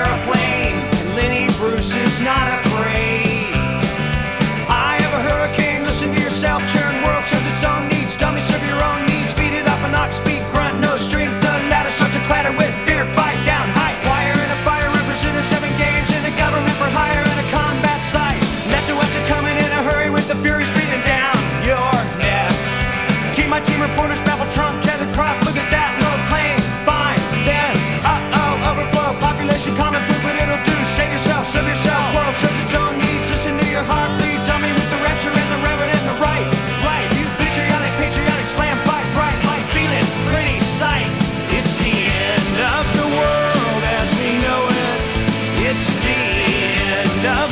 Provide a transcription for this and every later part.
airplane. Lenny Bruce is not afraid. I have a hurricane. Listen to yourself. Turn world serves its own needs. Dummy serve your own needs. Feed it up an knock. Speak grunt. No strength. The ladder starts to clatter with fear. Bite down. High wire and a fire representing seven games in the government for hire and a combat site. Left to us coming in a hurry with the furies breathing down your neck. Team my team report.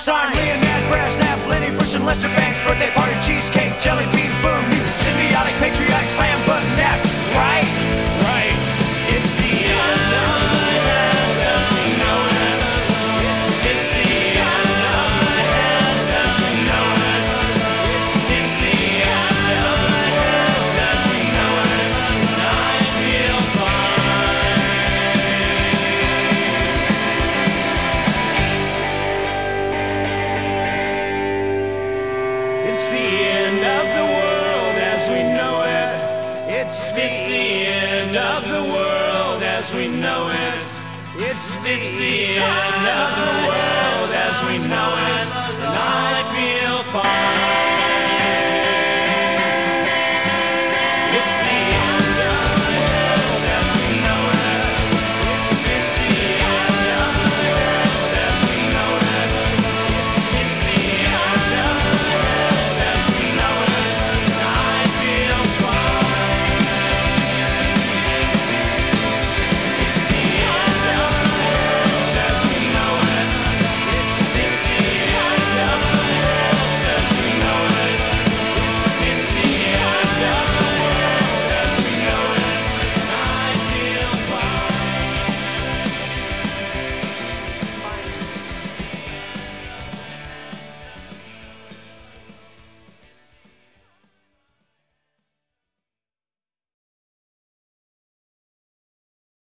Einstein, Leonid Brezhnev, Lenny Bruce, and Lester Bangs, birthday party, cheesecake, jelly bean, food. It's the end of the world as we know it. It's the, it's the end of the world as we know it. It's the, it's the end of the world as we know it.